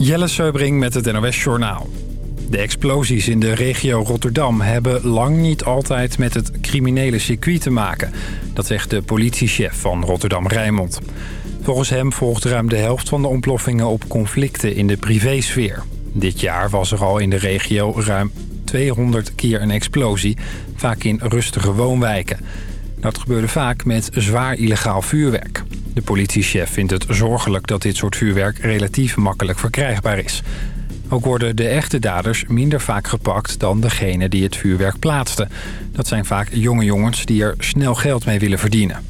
Jelle Seubring met het NOS Journaal. De explosies in de regio Rotterdam hebben lang niet altijd met het criminele circuit te maken. Dat zegt de politiechef van Rotterdam-Rijnmond. Volgens hem volgt ruim de helft van de ontploffingen op conflicten in de privésfeer. Dit jaar was er al in de regio ruim 200 keer een explosie, vaak in rustige woonwijken. Dat gebeurde vaak met zwaar illegaal vuurwerk. De politiechef vindt het zorgelijk dat dit soort vuurwerk relatief makkelijk verkrijgbaar is. Ook worden de echte daders minder vaak gepakt dan degene die het vuurwerk plaatsten. Dat zijn vaak jonge jongens die er snel geld mee willen verdienen.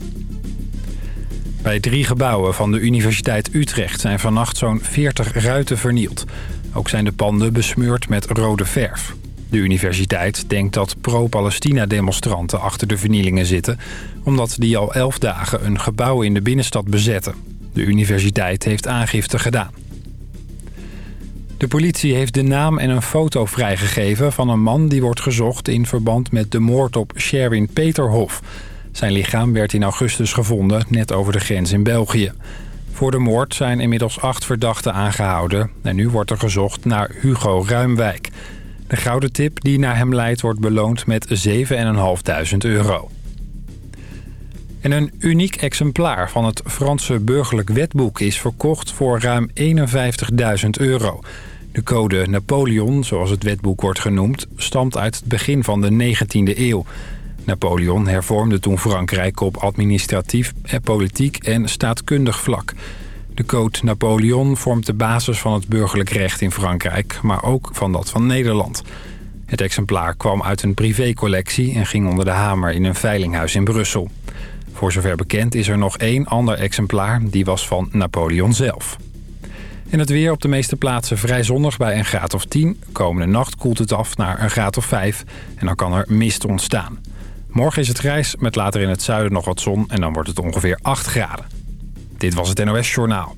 Bij drie gebouwen van de Universiteit Utrecht zijn vannacht zo'n 40 ruiten vernield. Ook zijn de panden besmeurd met rode verf. De universiteit denkt dat pro-Palestina-demonstranten achter de vernielingen zitten... omdat die al elf dagen een gebouw in de binnenstad bezetten. De universiteit heeft aangifte gedaan. De politie heeft de naam en een foto vrijgegeven van een man die wordt gezocht... in verband met de moord op Sherwin Peterhof. Zijn lichaam werd in augustus gevonden, net over de grens in België. Voor de moord zijn inmiddels acht verdachten aangehouden... en nu wordt er gezocht naar Hugo Ruimwijk... De gouden tip die naar hem leidt wordt beloond met 7.500 euro. En een uniek exemplaar van het Franse burgerlijk wetboek is verkocht voor ruim 51.000 euro. De code Napoleon, zoals het wetboek wordt genoemd, stamt uit het begin van de 19e eeuw. Napoleon hervormde toen Frankrijk op administratief, politiek en staatkundig vlak... De code Napoleon vormt de basis van het burgerlijk recht in Frankrijk... maar ook van dat van Nederland. Het exemplaar kwam uit een privécollectie... en ging onder de hamer in een veilinghuis in Brussel. Voor zover bekend is er nog één ander exemplaar. Die was van Napoleon zelf. En het weer op de meeste plaatsen vrij zonnig bij een graad of 10. Komende nacht koelt het af naar een graad of 5. En dan kan er mist ontstaan. Morgen is het grijs met later in het zuiden nog wat zon. En dan wordt het ongeveer 8 graden. Dit was het NOS Journaal.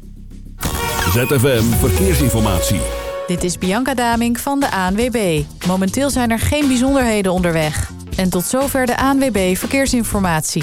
ZFM Verkeersinformatie. Dit is Bianca Daming van de ANWB. Momenteel zijn er geen bijzonderheden onderweg. En tot zover de ANWB Verkeersinformatie.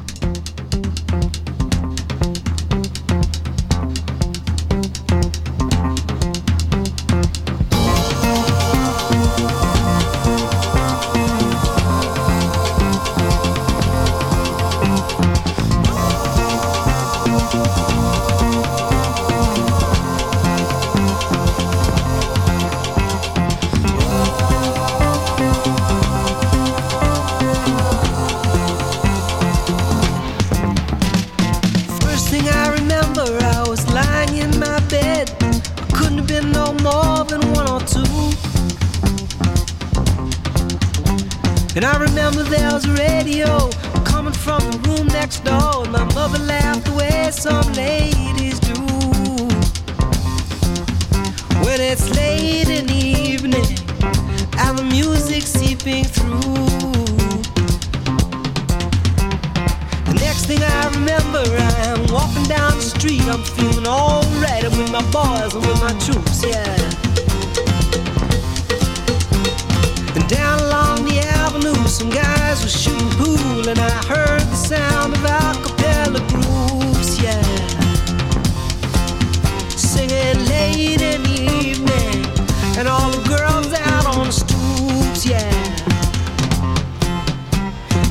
And I remember there was a radio coming from the room next door. And my mother laughed the way some ladies do. When it's late in the evening and the music seeping through. The next thing I remember, I am walking down the street. I'm feeling alright. I'm with my boys and with my troops, yeah. And down along the avenue, some guys were shooting pool, and I heard the sound of a cappella groups, yeah. Singing late in the evening, and all the girls out on the stoops, yeah.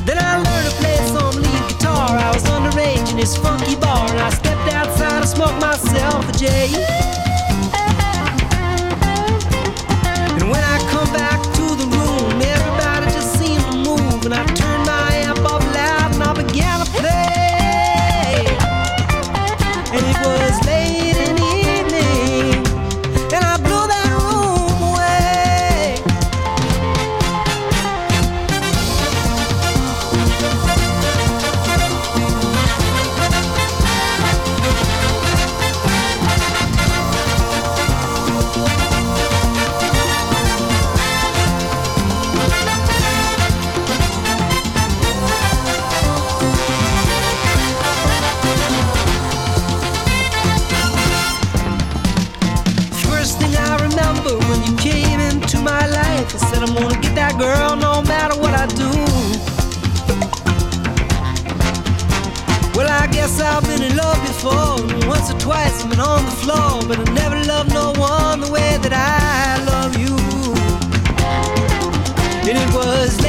Then I learned to play some lead guitar. I was underage in this funky bar, and I stepped outside and smoked myself a J. Guess I've been in love before. Once or twice I've been on the floor, but I never loved no one the way that I love you. And it was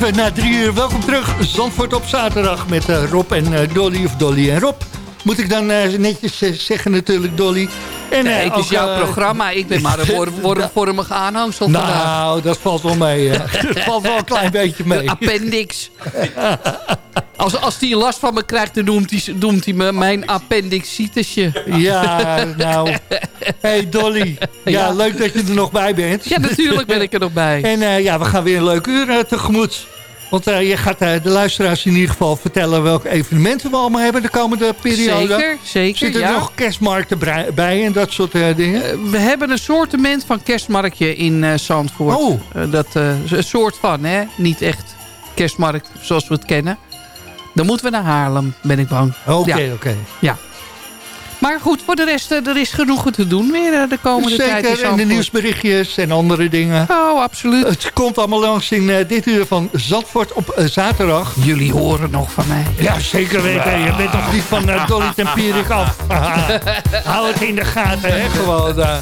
Even na drie uur, welkom terug. Zandvoort op zaterdag met eh, Rob en eh, Dolly, of Dolly en Rob. Moet ik dan eh, netjes zeggen natuurlijk, Dolly. En, Nee, het is jouw programma. Ik ben maar een worm, wormvormige aanhangsel vandaag. Nou, dat valt wel mee. dat valt wel een klein beetje De mee. appendix. Als, als die last van me krijgt, dan noemt hij, noemt hij me mijn appendixitesje. Ja, nou. hey Dolly. Ja, Ja. leuk dat je er nog bij bent. Ja, natuurlijk ben ik er nog bij. En eh, ja, we gaan weer een leuk uur eh, tegemoet. Want eh, je gaat de luisteraars in ieder geval vertellen welke evenementen we allemaal hebben de komende periode. Zeker, zeker, Zitten er ja. nog kerstmarkten bij en dat soort dingen? We hebben een soortement van kerstmarktje in Zandvoort. Oh. Dat, een soort van, hè. Niet echt kerstmarkt zoals we het kennen. Dan moeten we naar Haarlem, ben ik bang. Oké, Ja. oké. Maar goed, voor de rest, eh, er is genoeg te doen weer eh, de komende tijd in Zeker, en de nieuwsberichtjes en andere dingen. Oh, absoluut. Het komt allemaal langs in eh, dit uur van Zandvoort op zaterdag. Jullie horen nog van mij. Ja, zeker weten. Je bent toch niet van uh, Dolly Tempierik af. Hou het in de gaten, hè. Gewoon eh,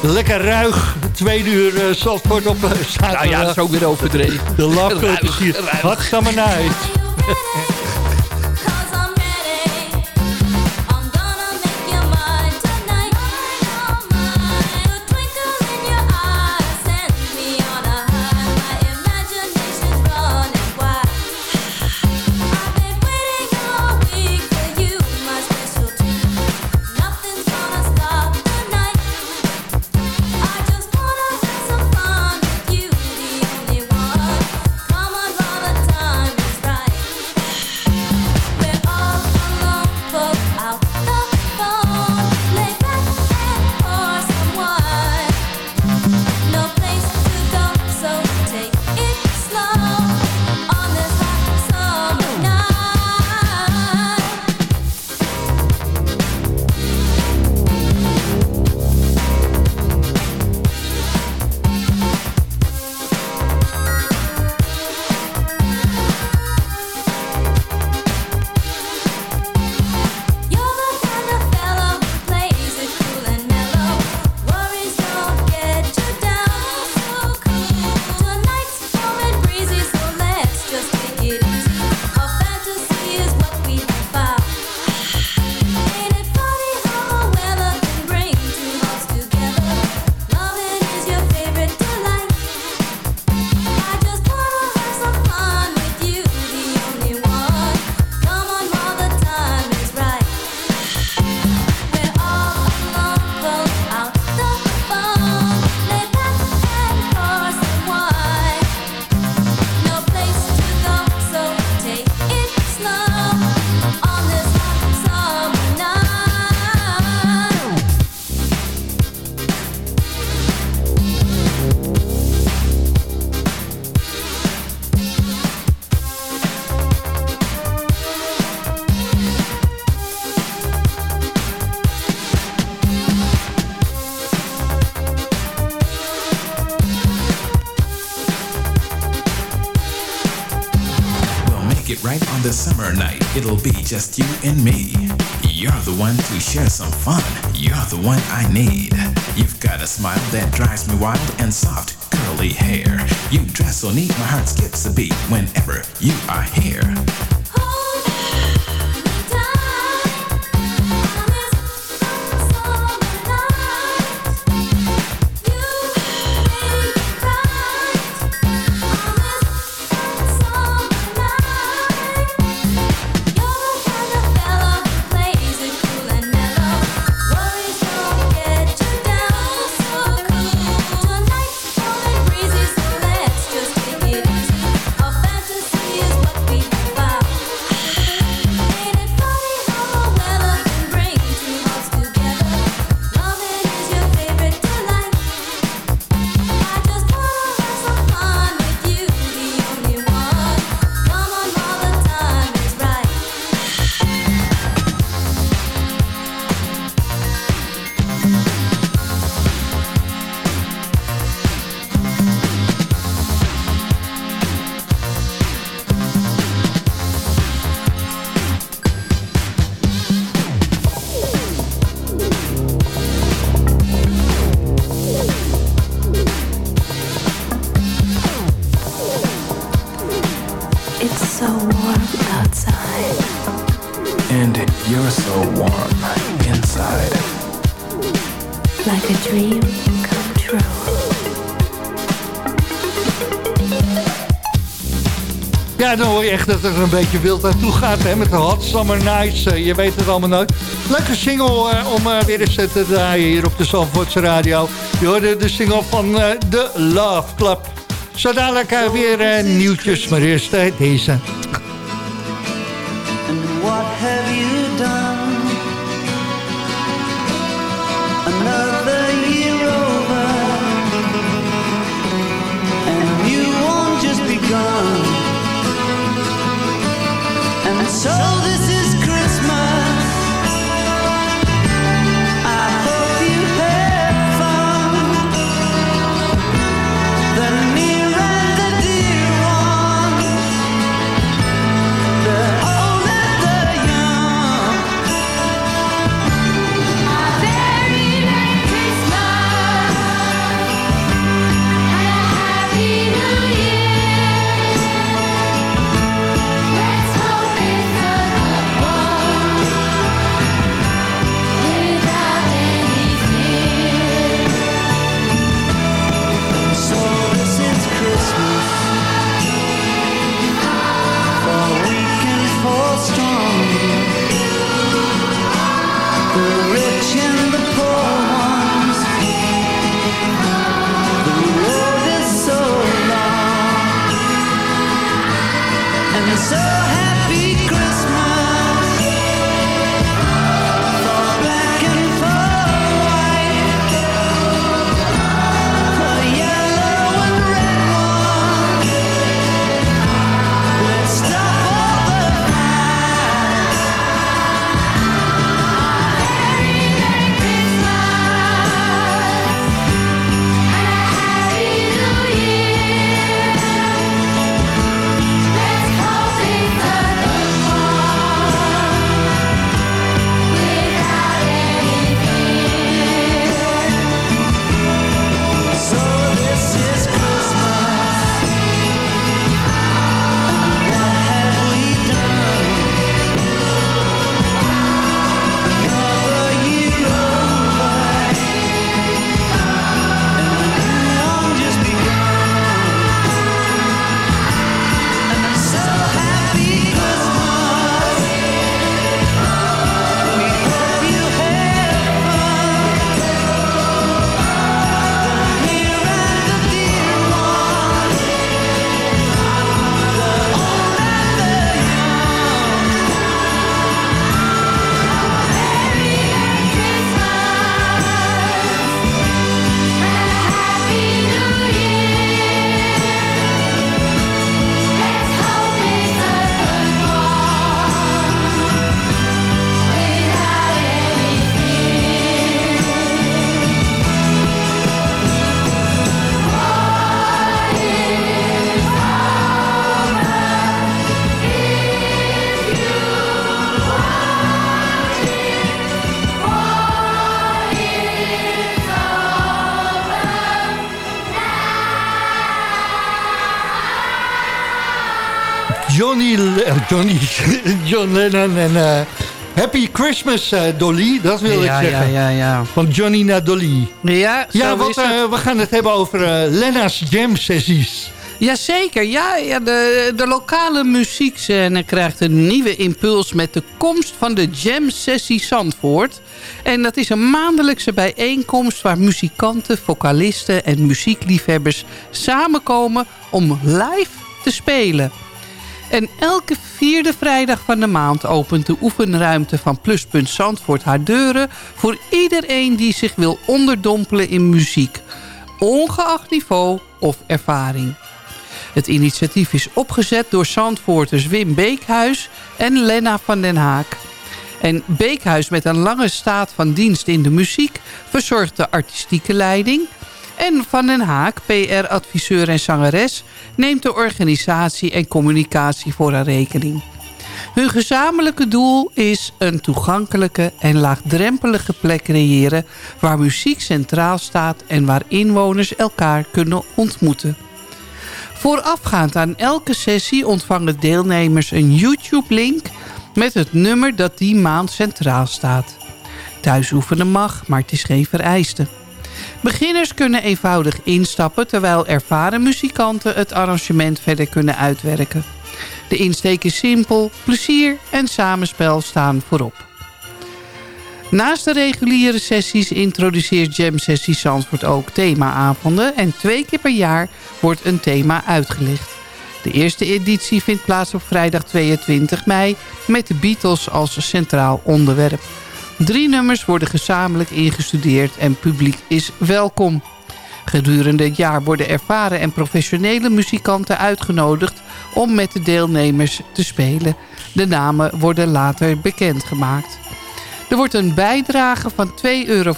lekker ruig. Tweede uur uh, Zandvoort op uh, zaterdag. Nou ja, dat is ook weer overdreven. De Ruig, is hier. Wat staan we night. just you and me. You're the one to share some fun. You're the one I need. You've got a smile that drives me wild and soft, curly hair. You dress so neat, my heart skips a beat whenever you are here. Dat er een beetje wild aan toe gaat hè, met de Hot Summer Nights. Eh, je weet het allemaal nooit. Leuke single eh, om eh, weer eens te draaien hier op de Zandvoortse Radio. Je hoorde de single van eh, The Love Club. Zo dadelijk weer nieuwtjes, maar eerst deze. Johnny John Lennon en eh, Happy Christmas eh, Dolly, dat wil ja, ik zeggen. Ja, ja, ja. Van Johnny naar Dolly. Ja, Ja, want eh, we gaan het hebben over Lenna's Jam Sessies. Jazeker, ja, ja de, de lokale muziekscène krijgt een nieuwe impuls met de komst van de Jam Sessie Zandvoort. En dat is een maandelijkse bijeenkomst waar muzikanten, vocalisten en muziekliefhebbers samenkomen om live te spelen. En elke vierde vrijdag van de maand opent de oefenruimte van Pluspunt Zandvoort haar deuren... voor iedereen die zich wil onderdompelen in muziek. Ongeacht niveau of ervaring. Het initiatief is opgezet door Zandvoorters Wim Beekhuis en Lena van den Haak. En Beekhuis met een lange staat van dienst in de muziek... verzorgt de artistieke leiding... En Van den Haak, PR-adviseur en zangeres... neemt de organisatie en communicatie voor haar rekening. Hun gezamenlijke doel is een toegankelijke en laagdrempelige plek creëren... waar muziek centraal staat en waar inwoners elkaar kunnen ontmoeten. Voorafgaand aan elke sessie ontvangen deelnemers een YouTube-link... met het nummer dat die maand centraal staat. Thuis oefenen mag, maar het is geen vereiste. Beginners kunnen eenvoudig instappen... terwijl ervaren muzikanten het arrangement verder kunnen uitwerken. De insteek is simpel, plezier en samenspel staan voorop. Naast de reguliere sessies introduceert Jam Sessie Zandvoort ook themaavonden... en twee keer per jaar wordt een thema uitgelicht. De eerste editie vindt plaats op vrijdag 22 mei... met de Beatles als centraal onderwerp. Drie nummers worden gezamenlijk ingestudeerd en publiek is welkom. Gedurende het jaar worden ervaren en professionele muzikanten uitgenodigd om met de deelnemers te spelen. De namen worden later bekendgemaakt. Er wordt een bijdrage van 2,50 euro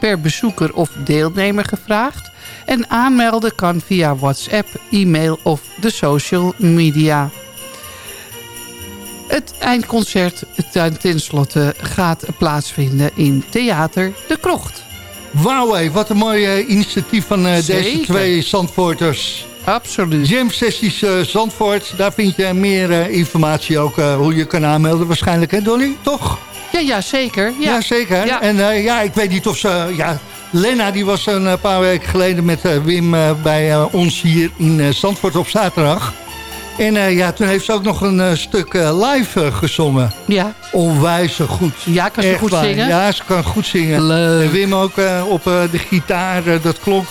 per bezoeker of deelnemer gevraagd. En aanmelden kan via WhatsApp, e-mail of de social media. Het eindconcert ten tenslotte gaat plaatsvinden in Theater De Krocht. Wauw, hé, wat een mooi eh, initiatief van eh, deze twee Zandvoorters. Absoluut. Jam Sessies eh, Zandvoort, daar vind je meer informatie ook hoe je kan aanmelden waarschijnlijk, hè Dolly? Toch? Ja, ja zeker. Ja. Ja, zeker. Ja. En ja, ik weet niet of ze... Ja, Lena die was een paar weken geleden met Wim bij ons hier in Zandvoort op zaterdag. En eh, ja, toen heeft ze ook nog een eh, stuk eh, live gezongen. Ja. Onwijs goed. Ja, kan ze Echt goed waar. zingen? Ja, ze kan goed zingen. Leuk. En Wim ook op de gitaar, dat klonk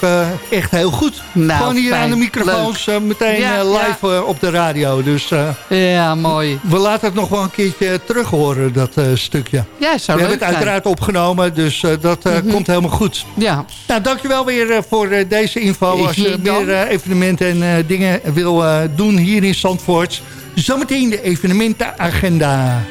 echt heel goed. Nou, Gewoon hier fijn. aan de microfoons meteen Ja, live op de radio. Dus Ja, mooi. we laten het nog wel een keertje terug horen, dat stukje. Ja, zou We hebben het zijn. uiteraard opgenomen, dus dat eh, komt helemaal goed. Ja. Nou, dankjewel weer voor deze info. Als je meer evenementen en dingen wil doen hier in Zandvoort. Zometeen de evenementenagenda.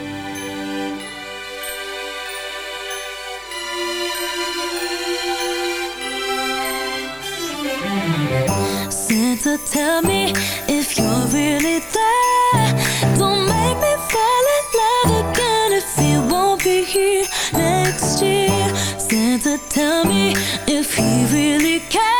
Santa, tell me if you're really there. Don't make me fall in love again if you won't be here next year. Santa, tell me if he really cares.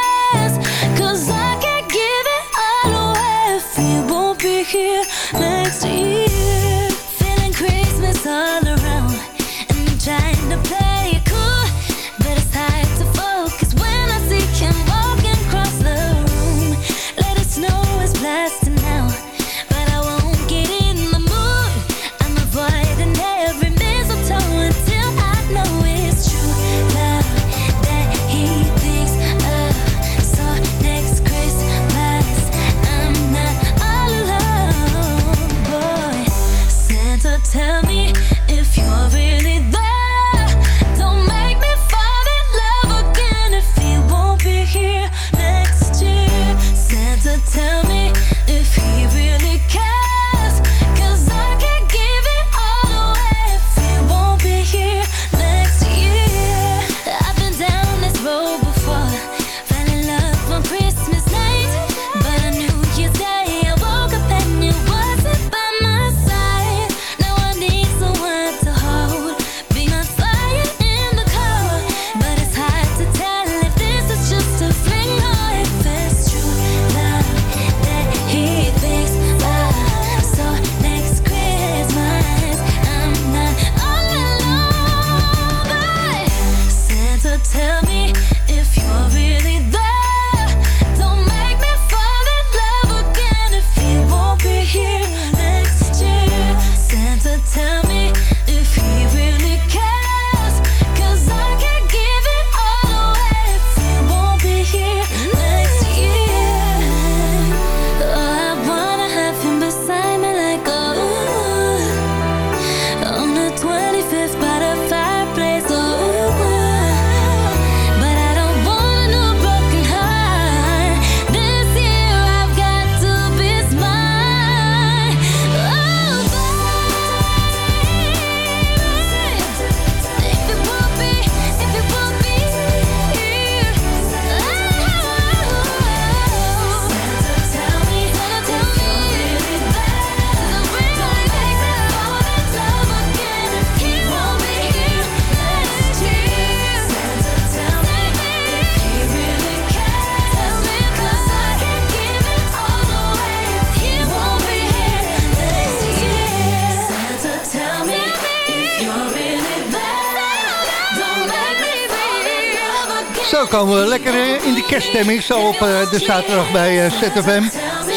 Kerststemming. Zo op eh, de zaterdag bij eh, ZFM.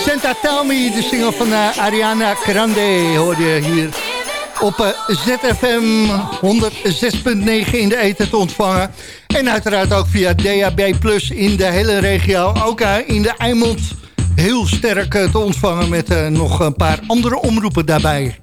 Santa Tell Me, de single van eh, Ariana Grande, hoor je hier op ZFM 106.9 in de eten te ontvangen. En uiteraard ook via DAB Plus in de hele regio. Ook in de Eimond heel sterk te ontvangen met nog een paar andere omroepen daarbij.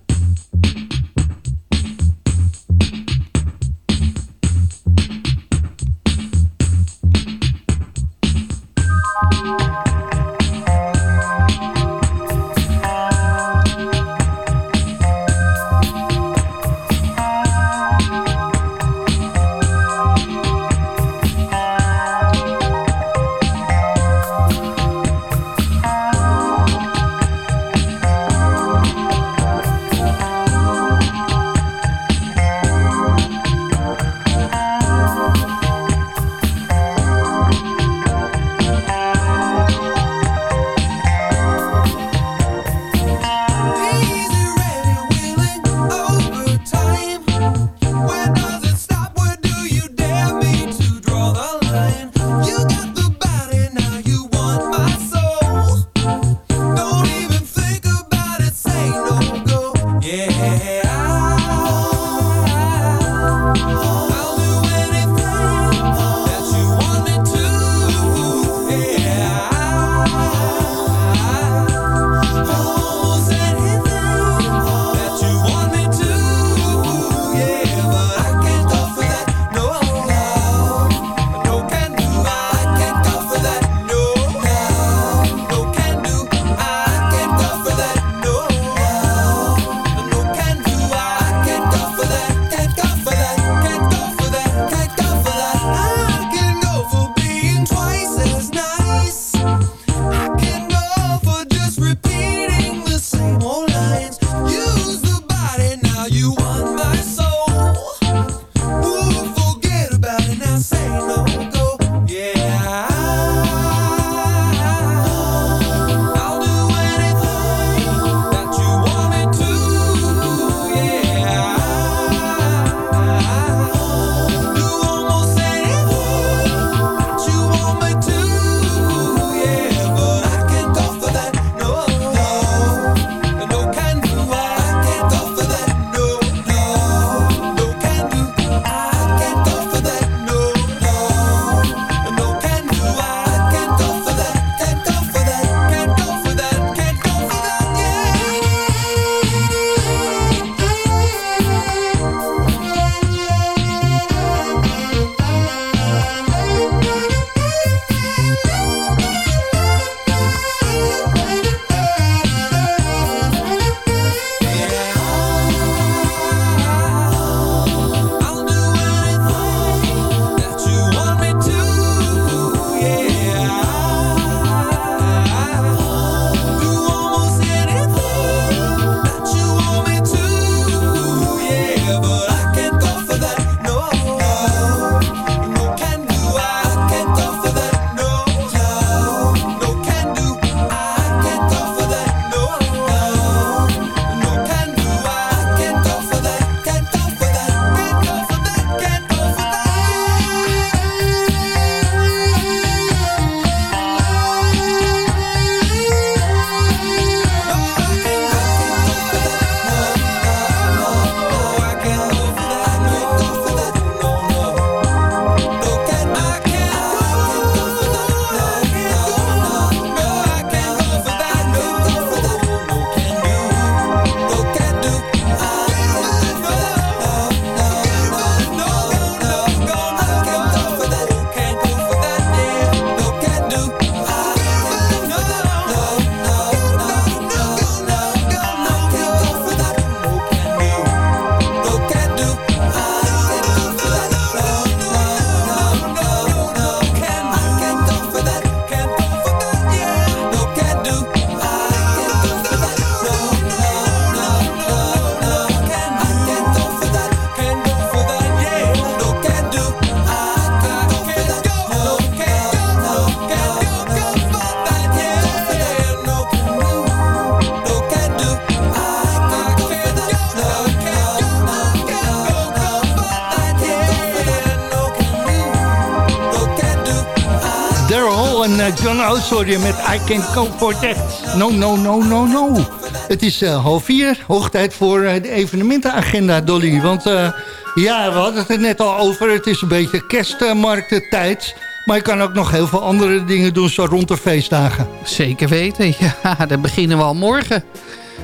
Met I Can Go For That. No, no, no, no, no. Het is eh, half vier, hoog tijd voor eh, de evenementenagenda, Dolly. Want eh, ja, we hadden het net al over. Het is een beetje kerstmarktentijd. Maar je kan ook nog heel veel andere dingen doen zo rond de feestdagen. Zeker weten, ja, daar beginnen we al morgen.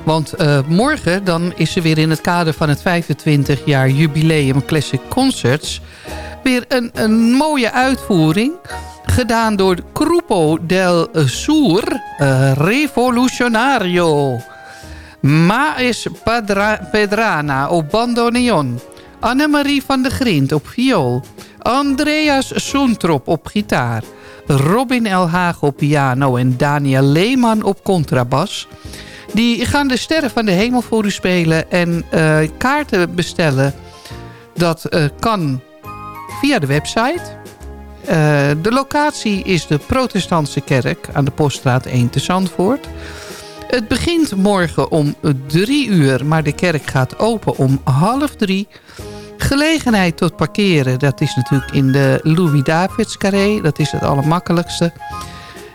Want morgen dan is er weer in het kader van het 25 jaar jubileum Classic Concerts... weer een, een mooie uitvoering gedaan door Grupo del Sur eh, Revolucionario. Maes Padra- Pedrana op bandoneon. Annemarie van de Grint op viool. Andreas Soentrop op gitaar. Robin El Haag op piano en Daniel Leeman op contrabas. Die gaan de sterren van de hemel voor u spelen en eh, kaarten bestellen. Dat eh, kan via de website. Eh, de locatie is de protestantse kerk aan de Poststraat 1 te Zandvoort. Het begint morgen om drie uur, maar de kerk gaat open om half drie. Gelegenheid tot parkeren, dat is natuurlijk in de Louis-Davids carré. Dat is het allermakkelijkste.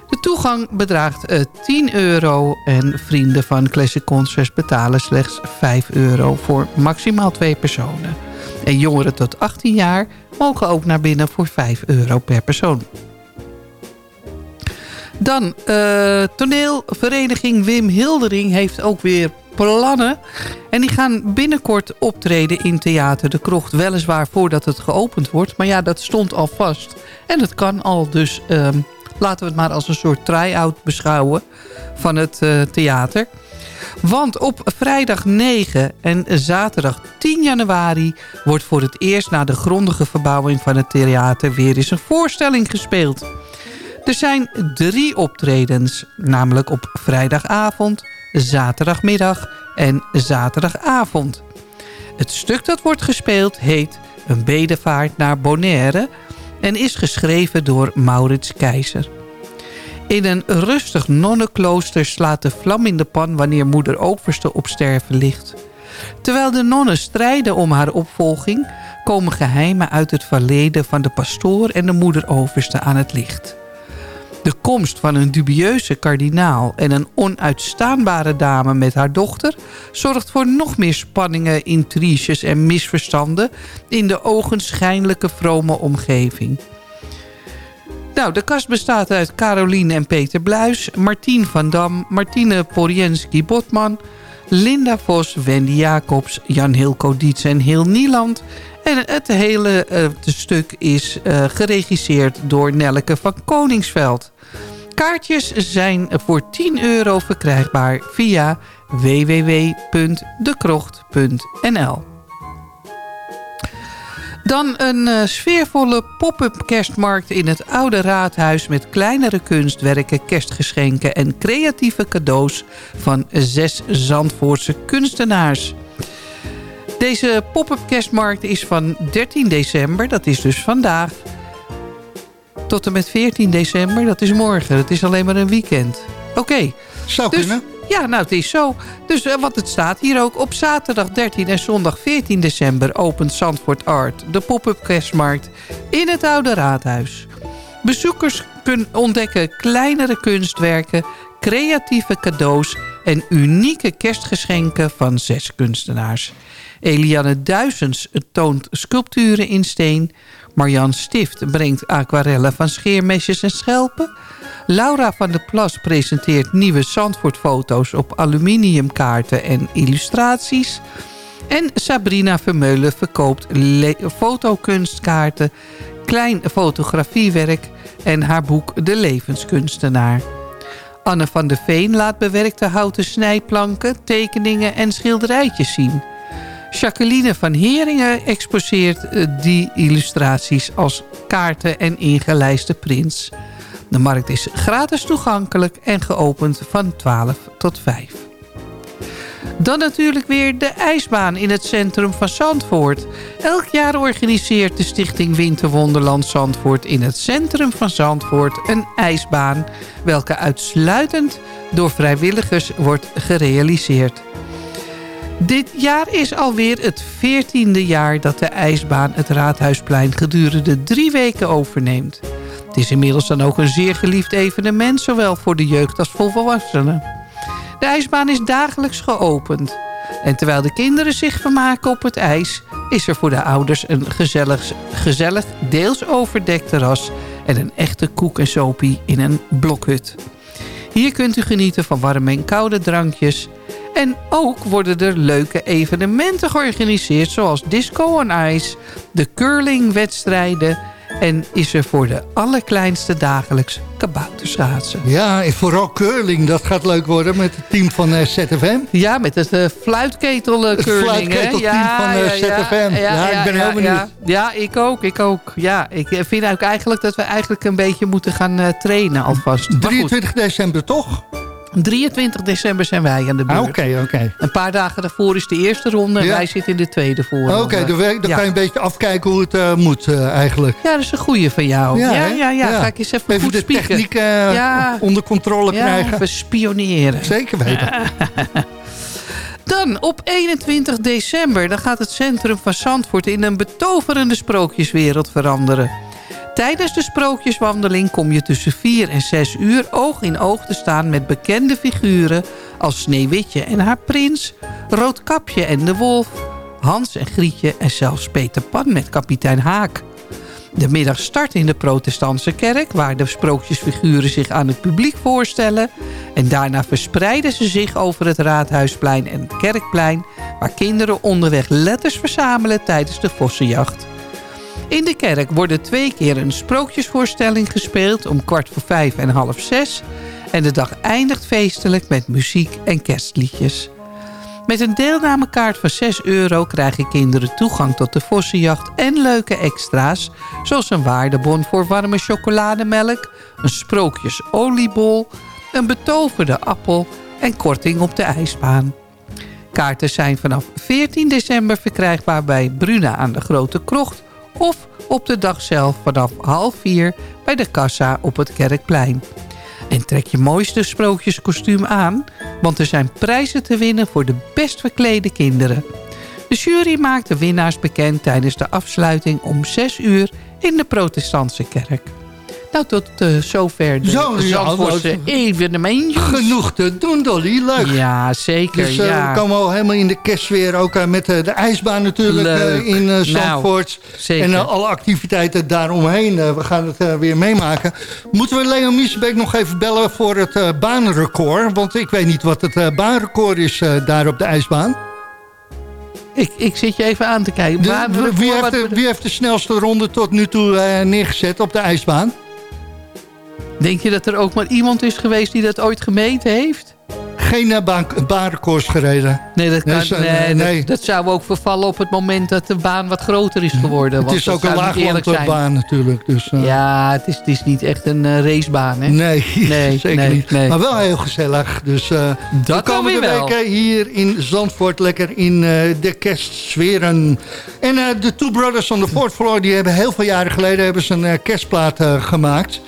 De toegang bedraagt eh, 10 euro en vrienden van Classic Concerts betalen slechts 5 euro voor maximaal twee personen. En jongeren tot 18 jaar mogen ook naar binnen voor 5 euro per persoon. Dan, eh, toneelvereniging Wim Hildering heeft ook weer plannen. En die gaan binnenkort optreden in Theater de Krocht. Weliswaar voordat het geopend wordt. Maar ja, dat stond al vast. En het kan al, dus ehm, laten we het maar als een soort try-out beschouwen van het eh, theater. Want op vrijdag 9 en zaterdag 10 januari... wordt voor het eerst na de grondige verbouwing van het theater... weer eens een voorstelling gespeeld. Er zijn drie optredens, namelijk op vrijdagavond, zaterdagmiddag en zaterdagavond. Het stuk dat wordt gespeeld heet Een bedevaart naar Bonaire... en is geschreven door Maurits Keizer. In een rustig nonnenklooster slaat de vlam in de pan... wanneer moeder Overste op sterven ligt. Terwijl de nonnen strijden om haar opvolging... komen geheimen uit het verleden van de pastoor en de moeder Overste aan het licht. De komst van een dubieuze kardinaal en een onuitstaanbare dame met haar dochter... zorgt voor nog meer spanningen, intriges en misverstanden... in de ogenschijnlijke vrome omgeving. Nou, de kast bestaat uit Caroline en Peter Bluis... Martien van Dam, Martine Porienski-Botman... Linda Vos, Wendy Jacobs, Jan Hilco Dietz en Heel Nieland... En het hele eh, stuk is eh, geregisseerd door Nelleke van Koningsveld. Kaartjes zijn voor 10 euro verkrijgbaar via www.dekrocht.nl. Dan een eh, sfeervolle pop-up kerstmarkt in het oude raadhuis... met kleinere kunstwerken, kerstgeschenken en creatieve cadeaus... van zes Zandvoortse kunstenaars. Deze pop-up kerstmarkt is van 13 december, dat is dus vandaag... tot en met 14 december, dat is morgen. Het is alleen maar een weekend. Oké. Zou Dus- kunnen. Ja, nou het is zo. Dus eh, wat het staat hier ook. Op zaterdag 13 en zondag 14 december opent Zandvoort Art... de pop-up kerstmarkt in het Oude Raadhuis. Bezoekers kunnen ontdekken kleinere kunstwerken... creatieve cadeaus en unieke kerstgeschenken van zes kunstenaars. Eliane Duizens toont sculpturen in steen... Marjan Stift brengt aquarellen van scheermesjes en schelpen... Laura van der Plas presenteert nieuwe Zandvoortfoto's op aluminiumkaarten en illustraties. En Sabrina Vermeulen verkoopt fotokunstkaarten, klein fotografiewerk en haar boek De Levenskunstenaar. Anne van der Veen laat bewerkte houten snijplanken, tekeningen en schilderijtjes zien. Jacqueline van Heringen exposeert eh, die illustraties als kaarten en ingelijste prints. De markt is gratis toegankelijk en geopend van 12 tot 5. Dan natuurlijk weer de ijsbaan in het centrum van Zandvoort. Elk jaar organiseert de stichting Winterwonderland Zandvoort... in het centrum van Zandvoort een ijsbaan... welke uitsluitend door vrijwilligers wordt gerealiseerd. Dit jaar is alweer het veertiende jaar dat de ijsbaan het Raadhuisplein gedurende drie weken overneemt. Het is inmiddels dan ook een zeer geliefd evenement... zowel voor de jeugd als voor volwassenen. De ijsbaan is dagelijks geopend. En terwijl de kinderen zich vermaken op het ijs... is er voor de ouders een gezellig, gezellig deels overdekt terras... en een echte koek en sopie in een blokhut. Hier kunt u genieten van warme en koude drankjes... En ook worden er leuke evenementen georganiseerd... zoals Disco on Ice, de curlingwedstrijden... en is er voor de allerkleinste dagelijks kabouterschaatsen. Ja, en vooral curling, dat gaat leuk worden met het team van eh, ZFM. Ja, met het uh, fluitketel Het fluitketelteam van, eh, ZFM. Ja, ik ben heel benieuwd. Ja, Ja, ik ook, ik ook. Ja, ik eh, vind ook eigenlijk dat we eigenlijk een beetje moeten gaan eh, trainen alvast. Maar goed, 23 december toch? 23 december zijn wij aan de beurt. Ah, Oké, oké. Een paar dagen daarvoor is de eerste ronde en Ja. wij zitten in de tweede voorronde. Oké, dan, we- dan Ja. kan je een beetje afkijken hoe het eh, moet eh, eigenlijk. Ja, dat is een goeie van jou. Ja, ja, ja. Ga ik eens even, Even goed de spieken. techniek eh, onder controle Ja, krijgen. even spioneren. Zeker weten. Dan op 21 december dan gaat het centrum van Zandvoort in een betoverende sprookjeswereld veranderen. Tijdens de sprookjeswandeling kom je tussen 4 en 6 uur oog in oog te staan met bekende figuren als Sneeuwwitje en haar prins, Roodkapje en de wolf, Hans en Grietje en zelfs Peter Pan met kapitein Haak. De middag start in de protestantse kerk... waar de sprookjesfiguren zich aan het publiek voorstellen. En daarna verspreiden ze zich over het Raadhuisplein en het Kerkplein... waar kinderen onderweg letters verzamelen tijdens de vossenjacht. In de kerk worden twee keer een sprookjesvoorstelling gespeeld... om kwart voor vijf en half zes. En de dag eindigt feestelijk met muziek en kerstliedjes. Met een deelnamekaart van 6 euro krijgen kinderen toegang tot de vossenjacht en leuke extra's, zoals een waardebon voor warme chocolademelk, een sprookjes oliebol, een betoverde appel en korting op de ijsbaan. Kaarten zijn vanaf 14 december verkrijgbaar bij Bruna aan de Grote Krocht of op de dag zelf vanaf half vier bij de kassa op het Kerkplein. En trek je mooiste sprookjeskostuum aan, want er zijn prijzen te winnen voor de best verklede kinderen. De jury maakt de winnaars bekend tijdens de afsluiting om 6 uur in de protestantse kerk. Nou, tot eh, zover de Zo, ja, Zandvoortse dat- evenementjes. Genoeg te doen, Dolly. Leuk. Ja, zeker. Dus eh, ja. we komen al helemaal in de kerstsfeer. Ook eh, met de ijsbaan natuurlijk in Nou, Zandvoort. zeker. en alle activiteiten daaromheen. We gaan het weer meemaken. Moeten we Leon Miesbeek nog even bellen voor het baanrecord? Want ik weet niet wat het baanrecord is daar op de ijsbaan. ik, ik zit je even aan te kijken. De- wie, heeft de, wie heeft de snelste ronde tot nu toe neergezet op de ijsbaan? Denk je dat er ook maar iemand is geweest die dat ooit gemeten heeft? Geen baan, baanrecords gereden. Nee, dat, kan, Nee, zo- nee, nee. Dat, dat zou ook vervallen op het moment dat de baan wat groter is geworden. Het want is ook een laaglandbaan natuurlijk. Dus, eh, Ja, het is, het is niet echt een eh, racebaan, hè? Nee, Nee, zeker niet. Maar wel heel gezellig. Dus eh Dat de komende weken hier in Zandvoort lekker in de kerstsferen. En de Two Brothers on the Fourth Floor... die hebben heel veel jaren geleden hebben ze een kerstplaat gemaakt.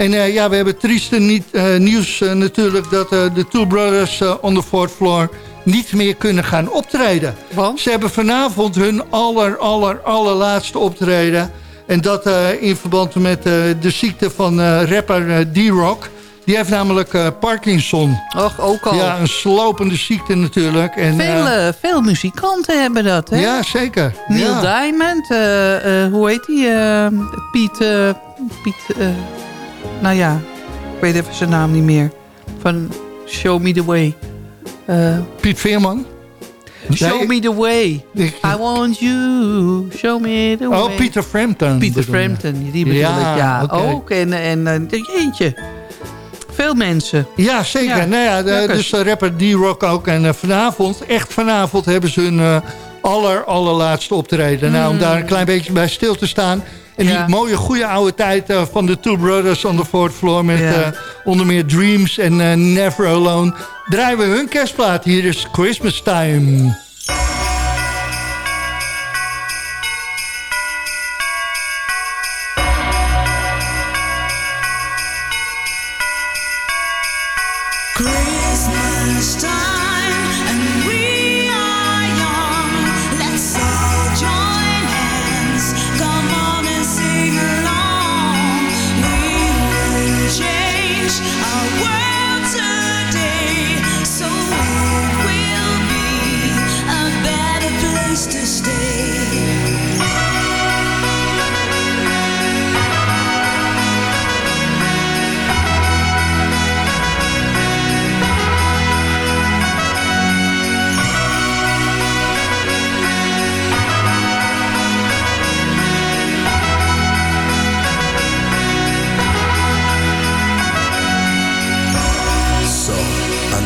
En eh, ja, we hebben trieste niet, eh, nieuws eh, natuurlijk... dat de Two Brothers on the Fourth Floor niet meer kunnen gaan optreden. Want? Ze hebben vanavond hun aller, aller, allerlaatste optreden. En dat in verband met de ziekte van rapper D-Rock. Die heeft namelijk Parkinson. Och, ook al. Ja, een slopende ziekte natuurlijk. En, veel, veel muzikanten hebben dat, hè? ja, zeker. Neil ja. Diamond, hoe heet die? Piet, Piet, nou ja, ik weet even zijn naam niet meer. Van Show Me The Way. Eh, Piet Veerman. show Me The Way. I want you, show me the way. Oh, Peter Frampton. Peter. Frampton, die bedoel Ja, ik, ja. Ook, en, en eh, jeetje. Veel mensen. Ja, zeker. Ja, nou ja, de- dus de rapper D-Rock ook. En eh, vanavond, echt vanavond, hebben ze hun aller, allerlaatste optreden. Nou, om daar een klein beetje bij stil te staan. En. Ja. die mooie, goede oude tijd eh, van de Two Brothers on the Fourth Floor... met Ja. eh, onder meer Dreams en eh, Never Alone... draaien we hun kerstplaat. Hier is Christmas Time.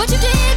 but you did.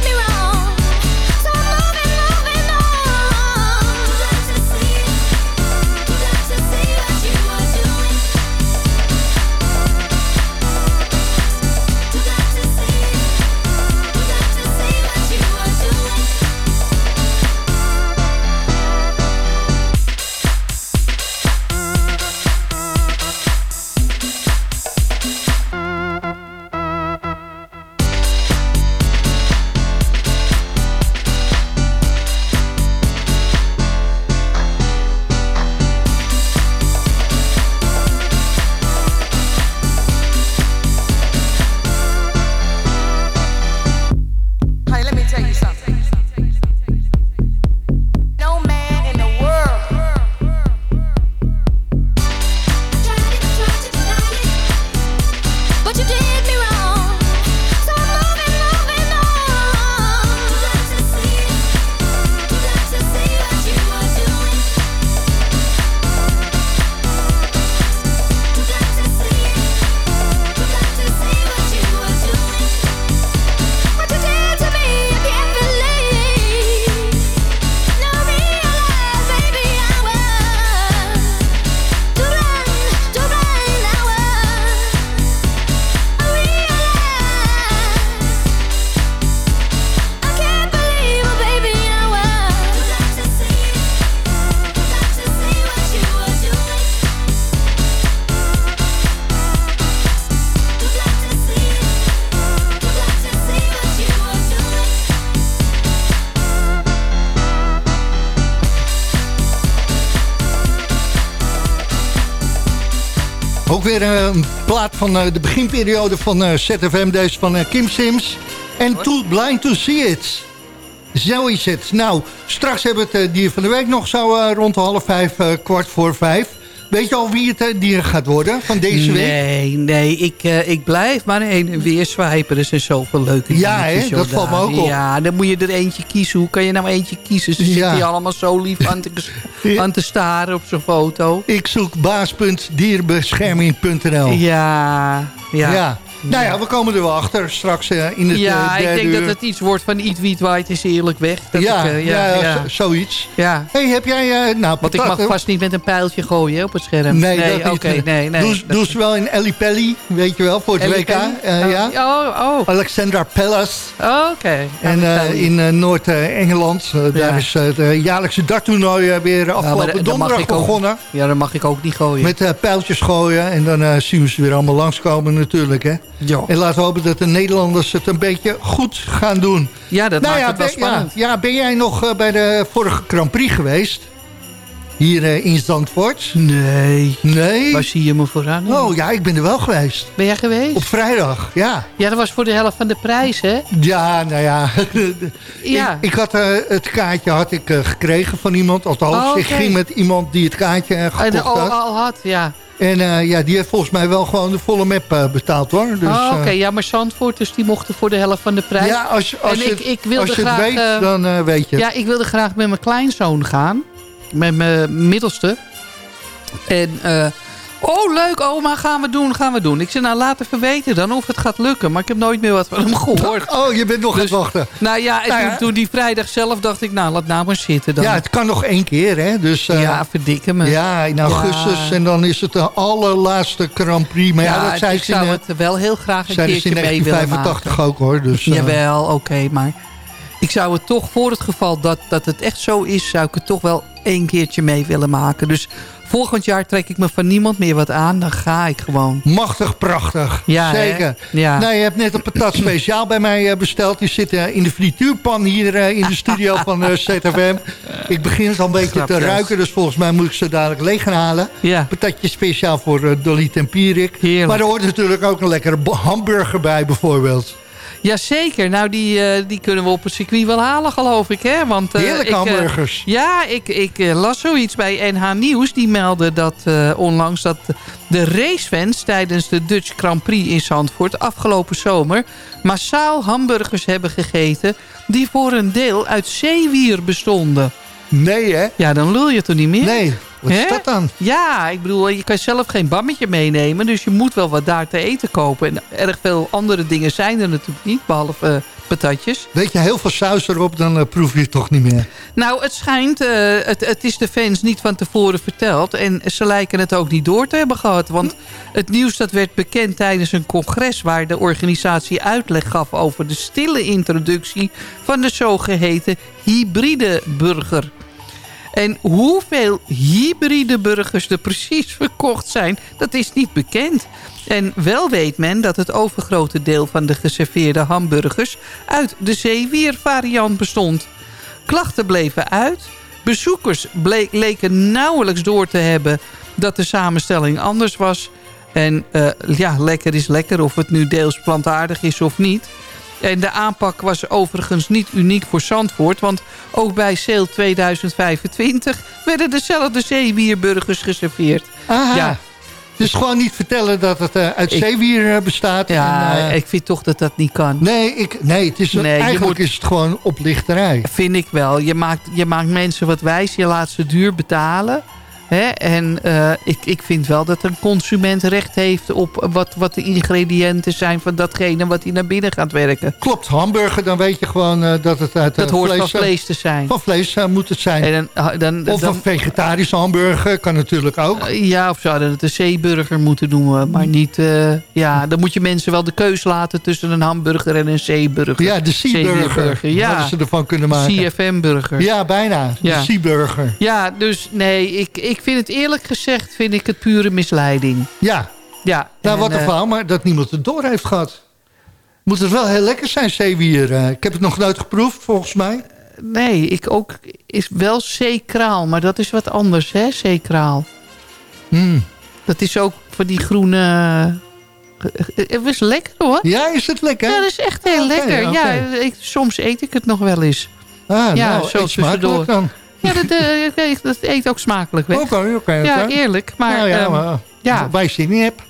Ook weer eh, een plaat van eh, de beginperiode van eh, ZFM, deze van Kim Sims. En Too Blind to See It. Zo is het. Nou, straks hebben we het dier van de week nog zo rond half vijf, kwart voor vijf. Weet je al wie het eh, dier gaat worden van deze week? Nee, nee, ik, eh, ik blijf maar heen en weer swipen. Er zijn zoveel leuke Ja, hè, dat valt me ook op. Ja, dan moet je er eentje kiezen. Hoe kan je nou eentje kiezen? Ze Ja. zitten hier allemaal zo lief aan te, aan te staren op zijn foto. Ik zoek baas.dierbescherming.nl. Ja, ja. ja. Nou ja, we komen er wel achter straks eh, in het Ja, eh, ik denk uur. dat het iets wordt van Eat, Wiet, White is eerlijk weg. Dat ja, ik, eh, ja, ja, ja, ja. zo- zoiets. Ja. hey, heb jij... nou, Want ik mag vast niet met een pijltje gooien op het scherm. Nee, dat niet. oké, nee, nee. Doe, doe ze wel in Ellie Pelly, weet je wel, voor het WK. Oh, ja. Oh, oh. Alexandra Palace. Oh, Oké. En in Noord-Engeland, daar is het jaarlijkse darttoernooi weer maar afgelopen mag donderdag ik ook- begonnen. Ja, dan mag ik ook niet gooien. Met pijltjes gooien en dan zien we ze weer allemaal langskomen natuurlijk. Hè. Ja. En laten we hopen dat de Nederlanders het een beetje goed gaan doen. Ja, dat nou maakt ja, het wel ben, spannend. ja, ben jij nog eh, bij de vorige Grand Prix geweest? Hier eh, in Zandvoort? Nee. Nee? Waar zie je me vooraan? Oh ja, ik ben er wel geweest. Ben jij geweest? Op vrijdag, ja. Ja, dat was voor de helft van de prijs, hè? Ja, nou ja. Ja. Ik, ik had eh, het kaartje had ik, eh, gekregen van iemand. Althans, Oh, ik oké. ging met iemand die het kaartje eh, En gekocht al, had. al had, ja. En eh, ja, die heeft volgens mij wel gewoon de volle map eh, betaald hoor. Dus, oh, oké. eh, Ja, maar Zandvoort, dus die mochten voor de helft van de prijs. ja, als, je- als en je, ik, het- ik wilde als je graag, het weet, dan weet je. Ja, ik wilde graag met mijn kleinzoon gaan. Met mijn middelste. En, oh leuk oma, gaan we doen, gaan we doen. Ik zei, nou laat even weten dan of het gaat lukken. Maar ik heb nooit meer wat van hem gehoord. Oh, je bent nog aan het wachten. Nou ja, en Nou toen, ja. toen die vrijdag zelf dacht ik, nou laat nou maar zitten dan. Ja, het kan nog één keer hè. Dus, eh, ja verdikke me. ja, in augustus. Ja. En dan is het de allerlaatste Grand Prix. Maar ja, dat zijn ik ze in, zou het wel heel graag een keertje in mee willen maken. 1985 ook hoor. Dus, eh, Jawel, oké, maar ik zou het toch voor het geval dat, dat het echt zo is... zou ik het toch wel één keertje mee willen maken. Dus volgend jaar trek ik me van niemand meer wat aan. Dan ga ik gewoon. Machtig prachtig. Ja, hè? Zeker. Ja. Nou, je hebt net een patat speciaal bij mij eh, besteld. Die zit eh, in de frituurpan hier eh, in de studio van ZFM. Ik begin het al een beetje te ruiken. Dus volgens mij moet ik ze dadelijk leeg gaan halen. Ja. Patatje speciaal voor Dolly Tempierik. Heerlijk. Maar er hoort natuurlijk ook een lekkere hamburger bij bijvoorbeeld. Jazeker, nou die, eh, die kunnen we op het circuit wel halen geloof ik. Hè? Want, eh, Heerlijke ik, eh, hamburgers. ja, ik, ik las zoiets bij NH Nieuws. Die meldde dat onlangs dat de racefans tijdens de Dutch Grand Prix in Zandvoort afgelopen zomer massaal hamburgers hebben gegeten die voor een deel uit zeewier bestonden. Nee hè? Ja, dan lul je toch niet meer? Nee. Wat is dat dan? Ja, ik bedoel, je kan zelf geen bammetje meenemen. Dus je moet wel wat daar te eten kopen. En erg veel andere dingen zijn er natuurlijk niet, behalve eh, patatjes. Weet je, heel veel saus erop, dan eh, proef je het toch niet meer. Nou, het schijnt, eh, het, het is de fans niet van tevoren verteld. En ze lijken het ook niet door te hebben gehad. Want het nieuws dat werd bekend tijdens een congres... waar de organisatie uitleg gaf over de stille introductie... van de zogeheten hybride burger. En hoeveel hybride burgers er precies verkocht zijn, dat is niet bekend. En wel weet men dat het overgrote deel van de geserveerde hamburgers uit de zeewiervariant bestond. Klachten bleven uit. Bezoekers bleek, leken nauwelijks door te hebben dat de samenstelling anders was. En eh, ja, lekker is lekker of het nu deels plantaardig is of niet. En de aanpak was overigens niet uniek voor Zandvoort... want ook bij Sale 2025 werden dezelfde zeewierburgers geserveerd. Aha. Ja. Dus gewoon niet vertellen dat het eh, uit Ik- zeewier eh, bestaat. Ja, en, eh, ik vind toch dat dat niet kan. nee, ik, nee, het is, Nee, eigenlijk moet- is het gewoon oplichterij. Vind ik wel. Je maakt, je maakt mensen wat wijs, je laat ze duur betalen. Hè? En eh, ik, ik vind wel dat een consument recht heeft op wat, wat de ingrediënten zijn van datgene wat hij naar binnen gaat werken. Klopt, hamburger, dan weet je gewoon eh, dat het uit Dat eh, hoort vlees, van vlees te zijn. Van vlees moet het zijn. En dan, dan, of een vegetarische hamburger, kan natuurlijk ook. Ja, of zouden het een zeeburger moeten noemen. Maar niet... ja, dan moet je mensen wel de keus laten tussen een hamburger en een zeeburger. ja, de. Zeewierburger, Ja, Hadden ze ervan kunnen maken. CFM-burger. Ja, bijna. Ja. De Seaburger. Ja, dus nee, ik, ik vind het eerlijk gezegd vind ik het pure misleiding. Ja, Ja, nou en, wat een eh, verhaal, maar dat niemand het door heeft gehad. Moet het wel heel lekker zijn, zeewier. eh. ik heb het nog nooit geproefd, volgens mij. Nee, ik ook is wel zeekraal, maar dat is wat anders, hè, zeekraal. Hmm. Dat is ook van die groene... eh, Het was lekker hoor. Ja, is het lekker? Ja, dat is echt heel Oké, lekker. Ja, ik, soms eet ik het nog wel eens. Ah, ja, nou, zo tussendoor. dan. Ja, dat, eh, ik- dat eet ook smakelijk weg. Oké, oké. Ja, eerlijk. Maar, Nou ja, ehm, maar ja. waar je zin in hebt.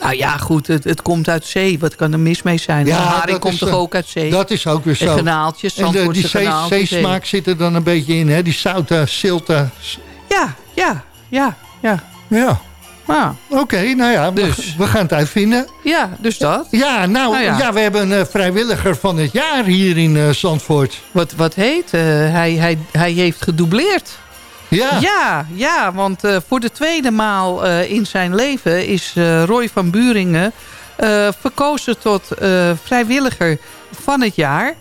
Nou ja, goed, het, het komt uit zee. Wat kan er mis mee zijn? Ja, de haring dat komt toch eh, ook uit zee? Dat is ook weer En zo. granaaltjes, En de, die zee, zeesmaak zit er dan een beetje in, hè? Die zoute, zilte. Ja, ja, ja, ja. Ja. Ah, Oké, nou ja, we, we gaan het uitvinden. ja, dus dat. Ja, nou, Nou ja. ja. we hebben een eh, vrijwilliger van het jaar hier in eh, Zandvoort. Wat, wat heet? eh, hij, hij, hij heeft gedoubleerd. Ja. Ja, ja want voor de tweede maal in zijn leven is Roy van Buringen verkozen tot vrijwilliger van het jaar.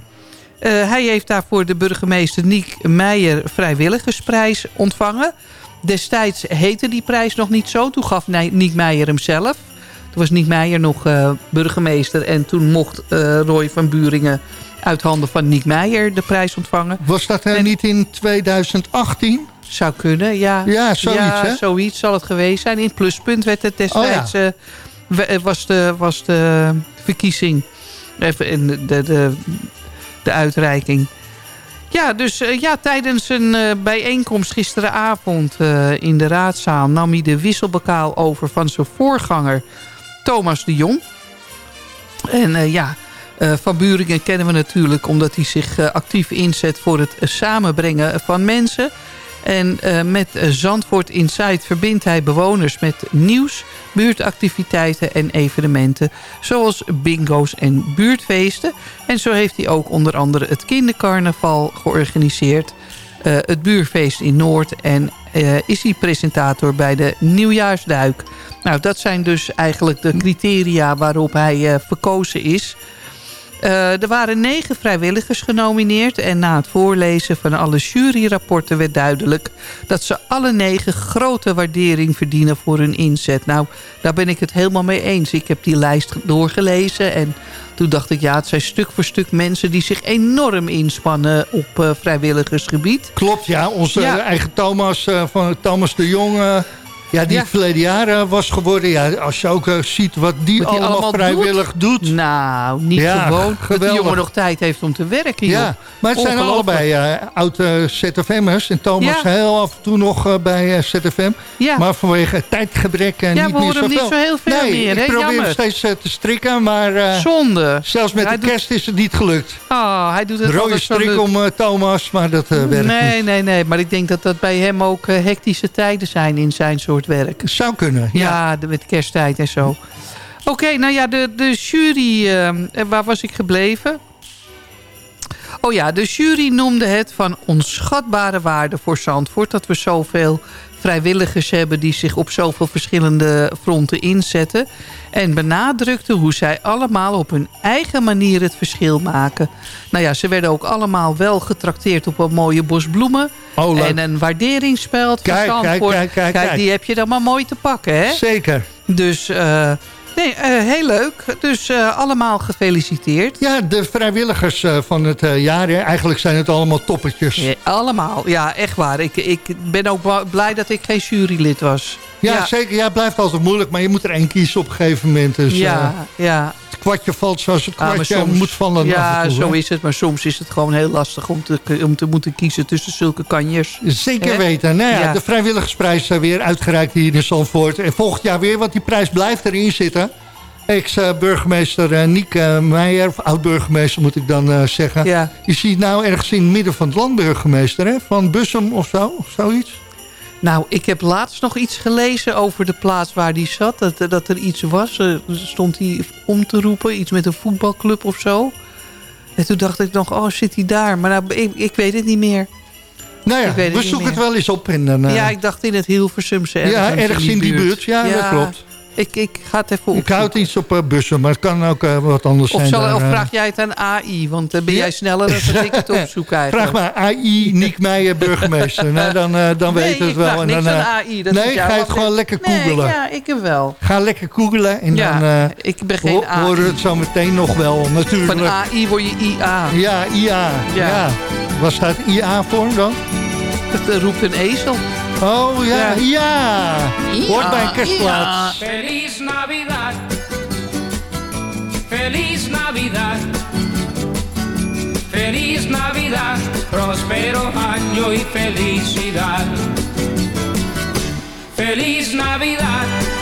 Hij heeft daarvoor de burgemeester Niek Meijer vrijwilligersprijs ontvangen. Destijds heette die prijs nog niet zo. Toen gaf Ni- Niek Meijer hem zelf. Toen was Niek Meijer nog eh, burgemeester. En toen mocht eh, Roy van Buringen uit handen van Niek Meijer de prijs ontvangen. Was dat eh, niet in 2018? Zou kunnen, ja. Ja, zoiets, ja, hè? zoiets zal het geweest zijn. In het pluspunt werd het destijds... Oh, we- eh, was, de, was de verkiezing. Even in de, de, de uitreiking. Ja, dus eh, ja, tijdens een eh, bijeenkomst gisteravond eh, in de raadzaal... nam hij de wisselbokaal over van zijn voorganger Thomas de Jong. En ja, Van Buringen kennen we natuurlijk... omdat hij zich actief inzet voor het samenbrengen van mensen... En eh, met eh, Zandvoort Insight verbindt hij bewoners met nieuws, buurtactiviteiten en evenementen. Zoals bingo's en buurtfeesten. En zo heeft hij ook onder andere het kindercarnaval georganiseerd. eh, het buurfeest in Noord. En is hij presentator bij de Nieuwjaarsduik. Nou, dat zijn dus eigenlijk de criteria waarop hij verkozen is. Eh, er waren negen vrijwilligers genomineerd... en na het voorlezen van alle juryrapporten werd duidelijk... dat ze alle negen grote waardering verdienen voor hun inzet. Nou, daar ben ik het helemaal mee eens. Ik heb die lijst doorgelezen en toen dacht ik... ja, het zijn stuk voor stuk mensen die zich enorm inspannen op eh, vrijwilligersgebied. Klopt, ja. Onze Ja. eigen Thomas, eh, van Thomas de Jong... ja, die Ja. verleden jaar was geworden. Ja, als je ook eh, ziet wat die, Wat allemaal, allemaal vrijwillig doet. Nou, niet Ja, gewoon dat die jongen nog tijd heeft om te werken. joh. Ja, maar het zijn allebei eh oude ZFM'ers. En Thomas Ja. heel af en toe nog eh, bij ZFM. Ja. Maar vanwege tijdgebrek en Ja, niet we meer horen hem zoveel. niet zo heel veel nee, meer, hè? ik probeer Jammer. steeds te strikken, maar Zonde. zelfs met Hij de doet- kerst is het niet gelukt. Ah, hij doet het Rode strik om Thomas, maar dat werkt Nee, niet. nee, nee. Maar ik denk dat dat bij hem ook hectische tijden zijn in zijn soort werk. Zou kunnen, ja. Met kersttijd en zo. Oké, nou ja, de, de jury... eh, waar was ik gebleven? Oh ja, de jury noemde het van onschatbare waarde voor Zandvoort... dat we zoveel vrijwilligers hebben die zich op zoveel verschillende fronten inzetten. En benadrukte hoe zij allemaal op hun eigen manier het verschil maken. Nou ja, ze werden ook allemaal wel getrakteerd op een mooie bos bloemen. Oh, en een waarderingsspeld Kijk, kijk, kijk, kijk, kijk. die heb je dan maar mooi te pakken, hè? Zeker. Dus, eh, nee, eh, heel leuk. Dus eh, allemaal gefeliciteerd. Ja, de vrijwilligers eh, van het jaar, hè, eigenlijk zijn het allemaal toppertjes. Ja, allemaal, ja, echt waar. Ik, ik ben ook blij dat ik geen jurylid was. Ja, ja. zeker. Ja, het blijft altijd moeilijk, maar je moet er één kiezen op een gegeven moment. Dus ja, ja. het kwartje valt zoals het Ah, kwartje soms- moet vallen. Ja, toe, zo hè. is het. Maar soms is het gewoon heel lastig om te, om te moeten kiezen tussen zulke kanjers. Zeker weten. Nou ja, Ja. de vrijwilligersprijs eh, weer uitgereikt hier in Zandvoort. En volgend jaar weer, want die prijs blijft erin zitten. Ex-burgemeester eh, Niek eh, Meijer, of oud-burgemeester moet ik dan eh, zeggen. Ja. Je ziet nou ergens in het midden van het land burgemeester, hè? Van Bussum of zo, of zoiets. Nou, ik heb laatst nog iets gelezen over de plaats waar die zat. Dat, dat er iets was. Stond hij om te roepen. Iets met een voetbalclub of zo. En toen dacht ik nog, oh, zit hij daar? Maar nou, ik, ik weet het niet meer. Nou ja, we zoeken het wel eens op. En dan, ja, ik dacht in het Hilversumse. ja, ergens in die buurt. Ja, dat klopt. Ik, ik ga het even Ik houd opzoeken. iets op eh, Bussum, maar het kan ook eh, wat anders Of, zijn. zal, daar, of eh. vraag jij het aan AI? Want dan ben jij sneller dan ik het opzoek eigenlijk. Vraag maar AI, Niek Meijer, burgemeester. nou, dan, dan nee, weten we het wel. vraag En dan, AI. Dat nee, ga je het gewoon lekker Nee, googelen. ja, ik hem wel. Ga lekker googelen en Ja, dan ik ben geen AI. horen we het zo meteen nog wel, natuurlijk. Van AI word je IA. Ja, IA. Ja. Ja. Waar staat IA voor dan? Dat roept een ezel. Oh ja, ja. Hoort bij. Feliz Navidad. Feliz Navidad. Feliz Navidad. Prospero año y felicidad. Feliz Navidad.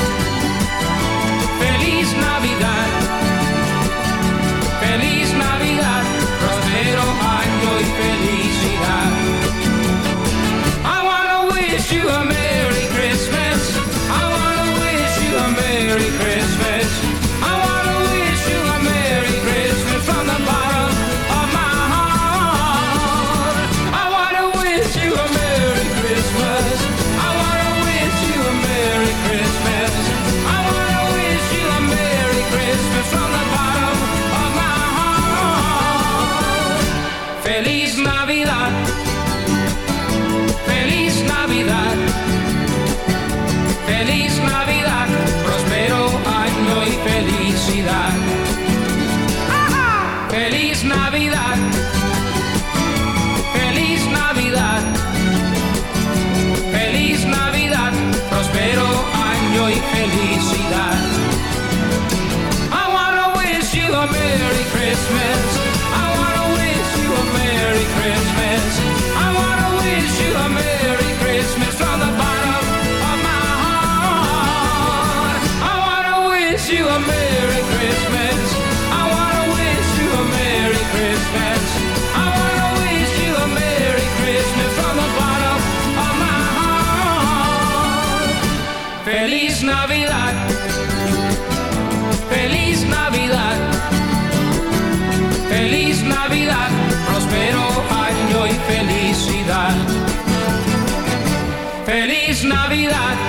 Navidad.